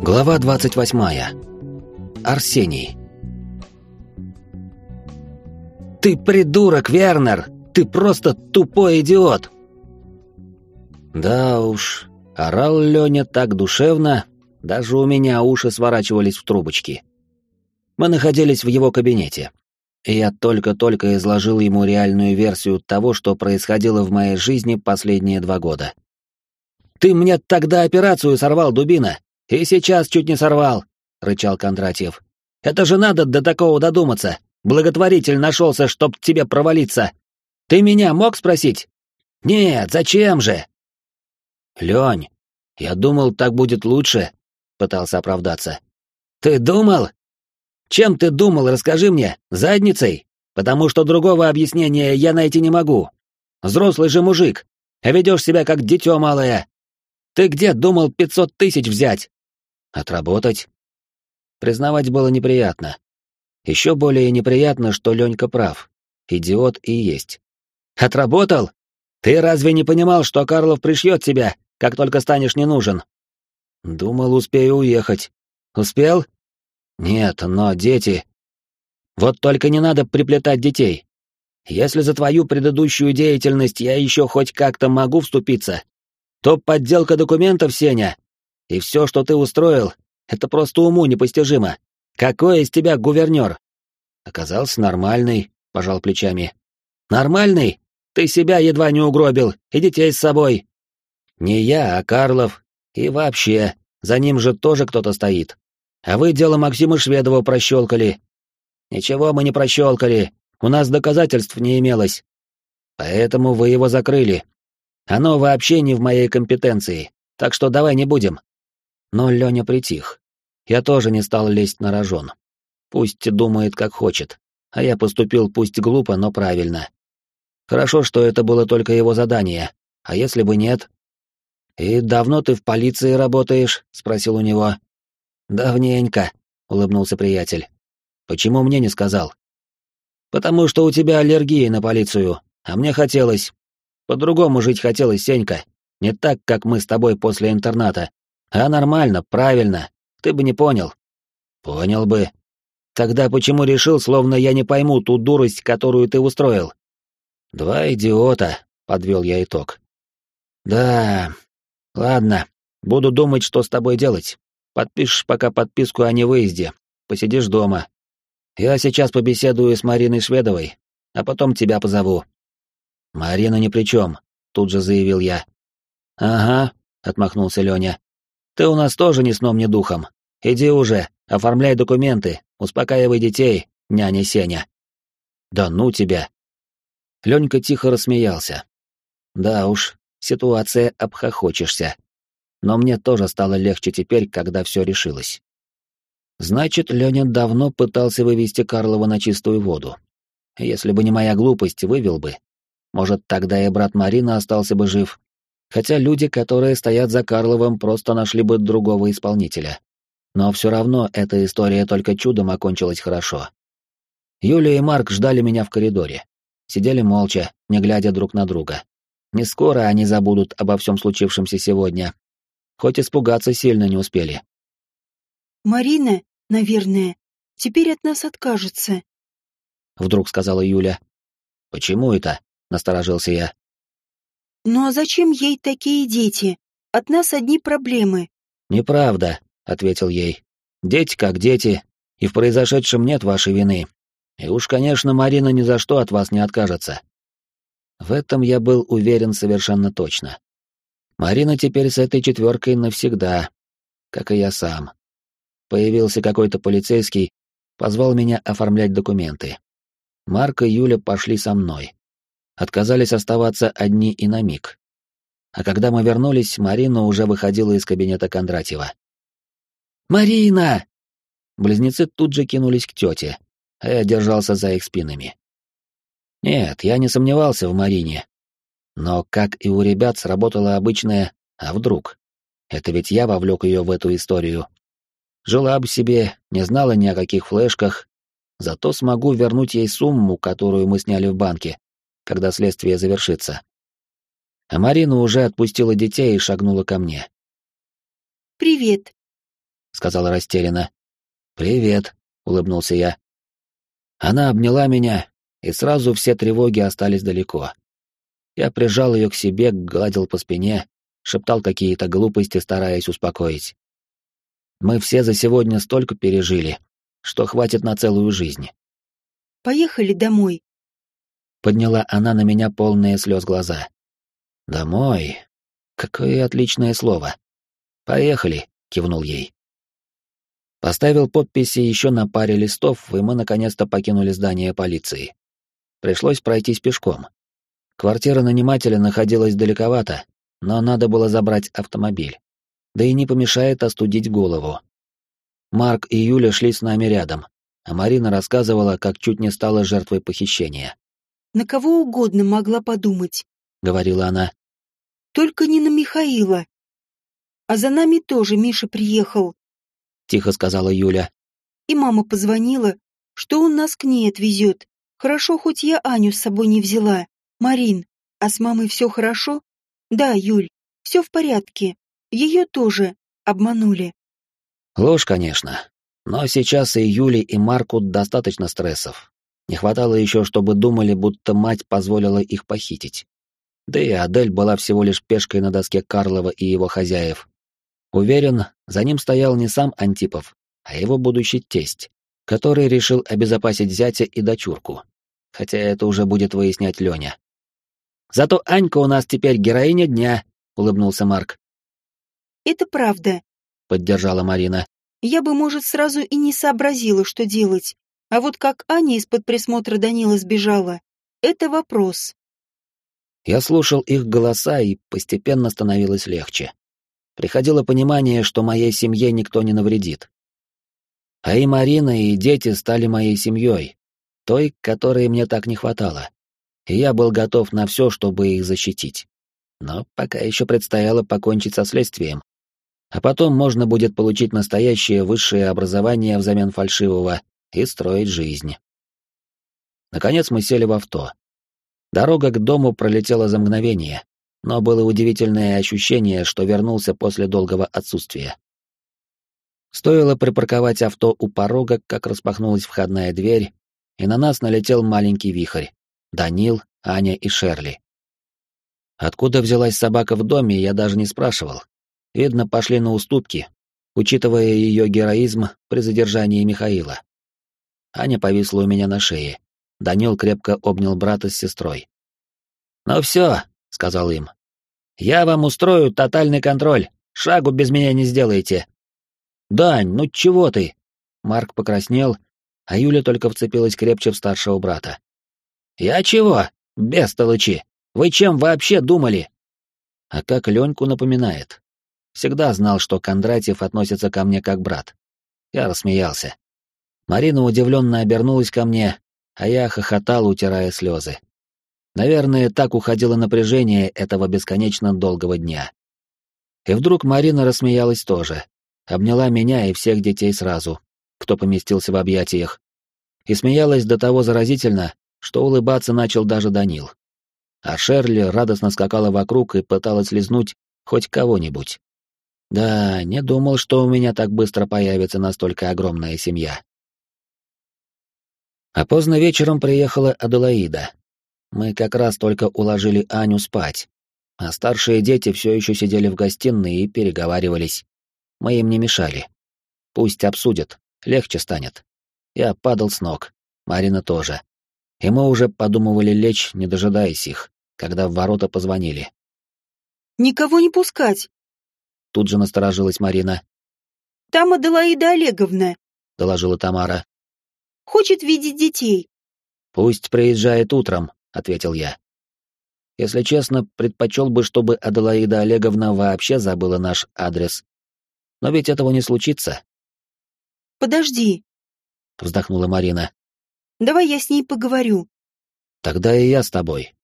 Глава 28. Арсений. «Ты придурок, Вернер! Ты просто тупой идиот!» Да уж, орал Леня так душевно, даже у меня уши сворачивались в трубочки. Мы находились в его кабинете, и я только-только изложил ему реальную версию того, что происходило в моей жизни последние два года. «Ты мне тогда операцию сорвал, дубина, и сейчас чуть не сорвал», — рычал Кондратьев. «Это же надо до такого додуматься. Благотворитель нашелся, чтоб тебе провалиться. Ты меня мог спросить?» «Нет, зачем же?» «Лень, я думал, так будет лучше», — пытался оправдаться. «Ты думал? Чем ты думал, расскажи мне, задницей? Потому что другого объяснения я найти не могу. Взрослый же мужик, ведешь себя как дитё малое. Ты где думал пятьсот тысяч взять? Отработать? Признавать было неприятно. Еще более неприятно, что Ленька прав. Идиот и есть. Отработал? Ты разве не понимал, что Карлов пришьет тебя, как только станешь не нужен? Думал, успею уехать. Успел? Нет, но дети... Вот только не надо приплетать детей. Если за твою предыдущую деятельность я еще хоть как-то могу вступиться, то подделка документов, Сеня. И все, что ты устроил, это просто уму непостижимо. Какой из тебя гувернер? Оказался нормальный, пожал плечами. Нормальный? Ты себя едва не угробил, и детей с собой. Не я, а Карлов. И вообще, за ним же тоже кто-то стоит. А вы дело Максима Шведова прощелкали. Ничего мы не прощелкали, у нас доказательств не имелось. Поэтому вы его закрыли, оно вообще не в моей компетенции, так что давай не будем. Но Леня притих. Я тоже не стал лезть на рожон. Пусть думает, как хочет. А я поступил пусть глупо, но правильно. Хорошо, что это было только его задание. А если бы нет? «И давно ты в полиции работаешь?» — спросил у него. «Давненько», — улыбнулся приятель. «Почему мне не сказал?» «Потому что у тебя аллергия на полицию, а мне хотелось, по-другому жить хотелось, Сенька. Не так, как мы с тобой после интерната. А нормально, правильно. Ты бы не понял. Понял бы. Тогда почему решил, словно я не пойму ту дурость, которую ты устроил? Два идиота, подвел я итог. Да. Ладно. Буду думать, что с тобой делать. Подпишешь пока подписку о невыезде. Посидишь дома. Я сейчас побеседую с Мариной Шведовой, а потом тебя позову. «Марина ни при чем», — тут же заявил я. «Ага», — отмахнулся Леня. «Ты у нас тоже ни сном, ни духом. Иди уже, оформляй документы, успокаивай детей, няня Сеня». «Да ну тебя!» Ленька тихо рассмеялся. «Да уж, ситуация обхохочешься. Но мне тоже стало легче теперь, когда все решилось». Значит, Леня давно пытался вывести Карлова на чистую воду. Если бы не моя глупость, вывел бы. Может, тогда и брат Марина остался бы жив. Хотя люди, которые стоят за Карловым, просто нашли бы другого исполнителя. Но все равно эта история только чудом окончилась хорошо. Юлия и Марк ждали меня в коридоре. Сидели молча, не глядя друг на друга. Не скоро они забудут обо всем случившемся сегодня. Хоть испугаться сильно не успели. «Марина, наверное, теперь от нас откажется», — вдруг сказала Юля. «Почему это?» — насторожился я. «Ну а зачем ей такие дети? От нас одни проблемы». «Неправда», — ответил ей. «Дети как дети, и в произошедшем нет вашей вины. И уж, конечно, Марина ни за что от вас не откажется». В этом я был уверен совершенно точно. Марина теперь с этой четверкой навсегда, как и я сам. Появился какой-то полицейский, позвал меня оформлять документы. Марк и Юля пошли со мной отказались оставаться одни и на миг. А когда мы вернулись, Марина уже выходила из кабинета Кондратьева. «Марина!» Близнецы тут же кинулись к тете, а я держался за их спинами. Нет, я не сомневался в Марине. Но, как и у ребят, сработало обычное «а вдруг?». Это ведь я вовлек ее в эту историю. Жила бы себе, не знала ни о каких флешках, зато смогу вернуть ей сумму, которую мы сняли в банке, когда следствие завершится. А Марина уже отпустила детей и шагнула ко мне. «Привет. — сказала растерянно. «Привет», — улыбнулся я. Она обняла меня, и сразу все тревоги остались далеко. Я прижал ее к себе, гладил по спине, шептал какие-то глупости, стараясь успокоить. Мы все за сегодня столько пережили, что хватит на целую жизнь. «Поехали домой», — подняла она на меня полные слез глаза. «Домой? Какое отличное слово. Поехали», — кивнул ей. Поставил подписи еще на паре листов, и мы наконец-то покинули здание полиции. Пришлось пройтись пешком. Квартира нанимателя находилась далековато, но надо было забрать автомобиль. Да и не помешает остудить голову. Марк и Юля шли с нами рядом, а Марина рассказывала, как чуть не стала жертвой похищения. «На кого угодно могла подумать», — говорила она. «Только не на Михаила. А за нами тоже Миша приехал тихо сказала Юля. И мама позвонила, что он нас к ней отвезет. Хорошо, хоть я Аню с собой не взяла. Марин, а с мамой все хорошо? Да, Юль, все в порядке. Ее тоже обманули. Ложь, конечно. Но сейчас и Юле, и Марку достаточно стрессов. Не хватало еще, чтобы думали, будто мать позволила их похитить. Да и Адель была всего лишь пешкой на доске Карлова и его хозяев. Уверен, за ним стоял не сам Антипов, а его будущий тесть, который решил обезопасить зятя и дочурку. Хотя это уже будет выяснять Леня. «Зато Анька у нас теперь героиня дня», — улыбнулся Марк. «Это правда», — поддержала Марина. «Я бы, может, сразу и не сообразила, что делать. А вот как Аня из-под присмотра Данила сбежала, это вопрос». Я слушал их голоса, и постепенно становилось легче приходило понимание, что моей семье никто не навредит. А и Марина, и дети стали моей семьей, той, которой мне так не хватало. И я был готов на все, чтобы их защитить. Но пока еще предстояло покончить со следствием. А потом можно будет получить настоящее высшее образование взамен фальшивого и строить жизнь. Наконец мы сели в авто. Дорога к дому пролетела за мгновение, но было удивительное ощущение, что вернулся после долгого отсутствия. Стоило припарковать авто у порога, как распахнулась входная дверь, и на нас налетел маленький вихрь. Данил, Аня и Шерли. Откуда взялась собака в доме, я даже не спрашивал. Видно, пошли на уступки, учитывая ее героизм при задержании Михаила. Аня повисла у меня на шее. Данил крепко обнял брата с сестрой. «Ну все, — сказал им. «Я вам устрою тотальный контроль. Шагу без меня не сделаете». «Дань, ну чего ты?» Марк покраснел, а Юля только вцепилась крепче в старшего брата. «Я чего? Бестолычи! Вы чем вообще думали?» А как Леньку напоминает. Всегда знал, что Кондратьев относится ко мне как брат. Я рассмеялся. Марина удивленно обернулась ко мне, а я хохотал, утирая слезы. Наверное, так уходило напряжение этого бесконечно долгого дня. И вдруг Марина рассмеялась тоже, обняла меня и всех детей сразу, кто поместился в объятиях, и смеялась до того заразительно, что улыбаться начал даже Данил. А Шерли радостно скакала вокруг и пыталась лизнуть хоть кого-нибудь. Да, не думал, что у меня так быстро появится настолько огромная семья. А поздно вечером приехала Аделаида, мы как раз только уложили Аню спать, а старшие дети все еще сидели в гостиной и переговаривались. Мы им не мешали. Пусть обсудят, легче станет. Я падал с ног, Марина тоже. И мы уже подумывали лечь, не дожидаясь их, когда в ворота позвонили. «Никого не пускать!» Тут же насторожилась Марина. «Там Аделаида Олеговна», — доложила Тамара. «Хочет видеть детей». «Пусть приезжает утром», — ответил я. Если честно, предпочел бы, чтобы Аделаида Олеговна вообще забыла наш адрес. Но ведь этого не случится. «Подожди», — вздохнула Марина. «Давай я с ней поговорю». «Тогда и я с тобой».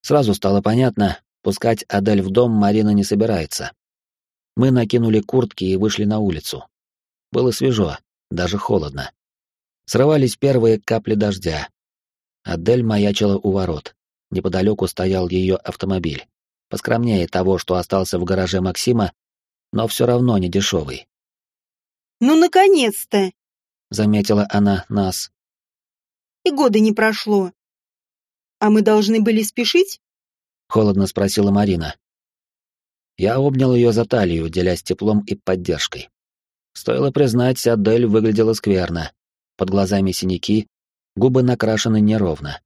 Сразу стало понятно, пускать Адель в дом Марина не собирается. Мы накинули куртки и вышли на улицу. Было свежо, даже холодно. Срывались первые капли дождя, Адель маячила у ворот. Неподалеку стоял ее автомобиль. Поскромнее того, что остался в гараже Максима, но все равно не дешевый. Ну, наконец-то!» — заметила она нас. «И года не прошло. А мы должны были спешить?» — холодно спросила Марина. Я обнял ее за талию, делясь теплом и поддержкой. Стоило признать, Адель выглядела скверно. Под глазами синяки, губы накрашены неровно.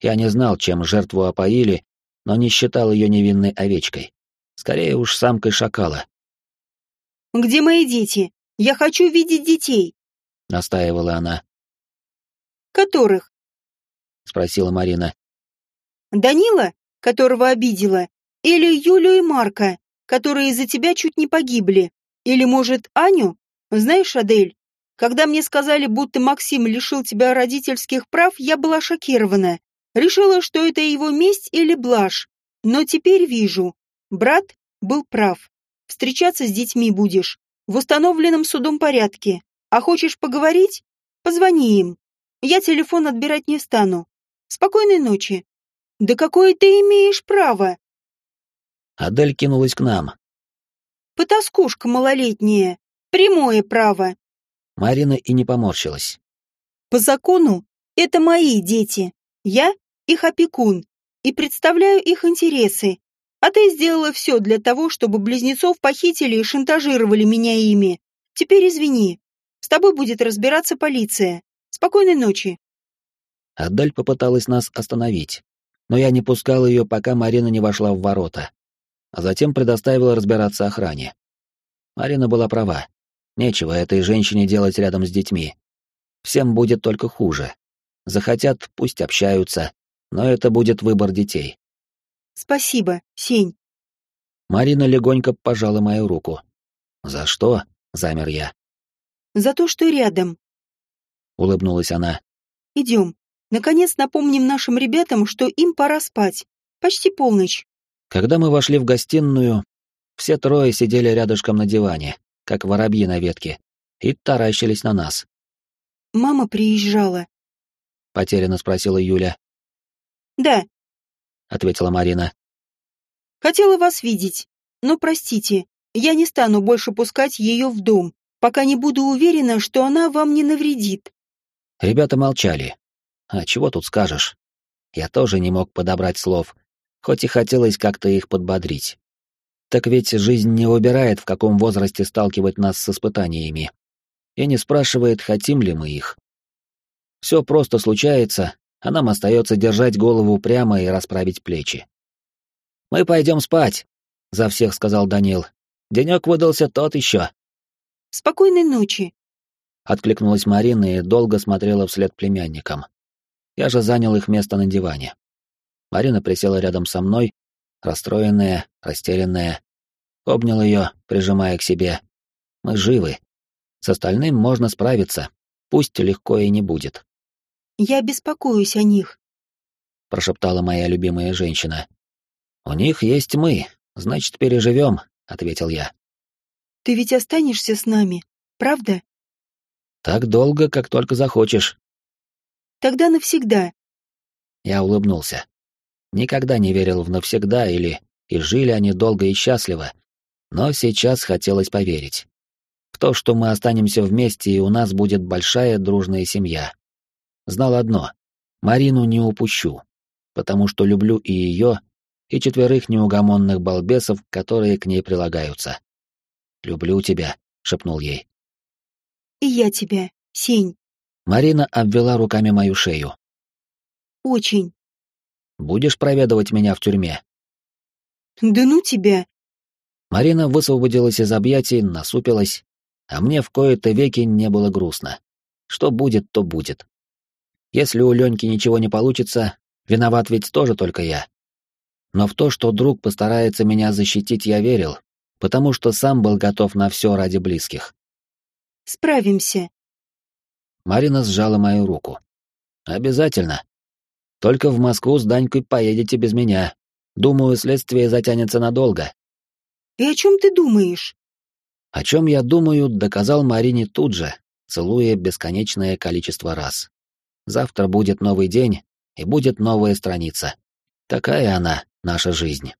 Я не знал, чем жертву опоили, но не считал ее невинной овечкой. Скорее уж самкой шакала. «Где мои дети? Я хочу видеть детей!» — настаивала она. «Которых?» — спросила Марина. «Данила, которого обидела, или Юлю и Марка, которые из-за тебя чуть не погибли? Или, может, Аню? Знаешь, Адель, когда мне сказали, будто Максим лишил тебя родительских прав, я была шокирована. Решила, что это его месть или блажь. Но теперь вижу. Брат был прав. Встречаться с детьми будешь. В установленном судом порядке. А хочешь поговорить? Позвони им. Я телефон отбирать не стану. Спокойной ночи. Да какое ты имеешь право? Адель кинулась к нам. Потаскушка малолетняя. Прямое право. Марина и не поморщилась. По закону, это мои дети. Я их опекун и представляю их интересы. А ты сделала все для того, чтобы близнецов похитили и шантажировали меня ими. Теперь извини. С тобой будет разбираться полиция. Спокойной ночи. Адель попыталась нас остановить, но я не пускал ее, пока Марина не вошла в ворота а затем предоставила разбираться охране. Марина была права. Нечего этой женщине делать рядом с детьми. Всем будет только хуже. Захотят, пусть общаются, но это будет выбор детей. Спасибо, Сень. Марина легонько пожала мою руку. За что? Замер я. За то, что рядом. Улыбнулась она. Идем. Наконец напомним нашим ребятам, что им пора спать. Почти полночь. Когда мы вошли в гостиную, все трое сидели рядышком на диване, как воробьи на ветке, и таращились на нас. «Мама приезжала?» — потерянно спросила Юля. «Да», — ответила Марина. «Хотела вас видеть, но простите, я не стану больше пускать ее в дом, пока не буду уверена, что она вам не навредит». Ребята молчали. А чего тут скажешь? Я тоже не мог подобрать слов, хоть и хотелось как-то их подбодрить. Так ведь жизнь не выбирает, в каком возрасте сталкивать нас с испытаниями. И не спрашивает, хотим ли мы их. Все просто случается, а нам остается держать голову прямо и расправить плечи. «Мы пойдем спать», — за всех сказал Данил. «Денек выдался тот еще». «Спокойной ночи», — откликнулась Марина и долго смотрела вслед племянникам. Я же занял их место на диване. Марина присела рядом со мной, расстроенная, растерянная. Обнял ее, прижимая к себе. Мы живы. С остальным можно справиться, пусть легко и не будет. «Я беспокоюсь о них», — прошептала моя любимая женщина. «У них есть мы, значит, переживем», — ответил я. «Ты ведь останешься с нами, правда?» «Так долго, как только захочешь». «Тогда навсегда». Я улыбнулся. Никогда не верил в навсегда или «и жили они долго и счастливо», но сейчас хотелось поверить. В то, что мы останемся вместе и у нас будет большая дружная семья. Знал одно — Марину не упущу, потому что люблю и ее, и четверых неугомонных балбесов, которые к ней прилагаются. «Люблю тебя», — шепнул ей. «И я тебя, Сень». Марина обвела руками мою шею. «Очень». Будешь проведывать меня в тюрьме?» «Да ну тебя!» Марина высвободилась из объятий, насупилась, а мне в кои-то веки не было грустно. Что будет, то будет. Если у Леньки ничего не получится, виноват ведь тоже только я. Но в то, что друг постарается меня защитить, я верил, потому что сам был готов на все ради близких. «Справимся». Марина сжала мою руку. «Обязательно. Только в Москву с Данькой поедете без меня. Думаю, следствие затянется надолго. И о чем ты думаешь? О чем я думаю, доказал Марине тут же, целуя бесконечное количество раз. Завтра будет новый день, и будет новая страница. Такая она, наша жизнь.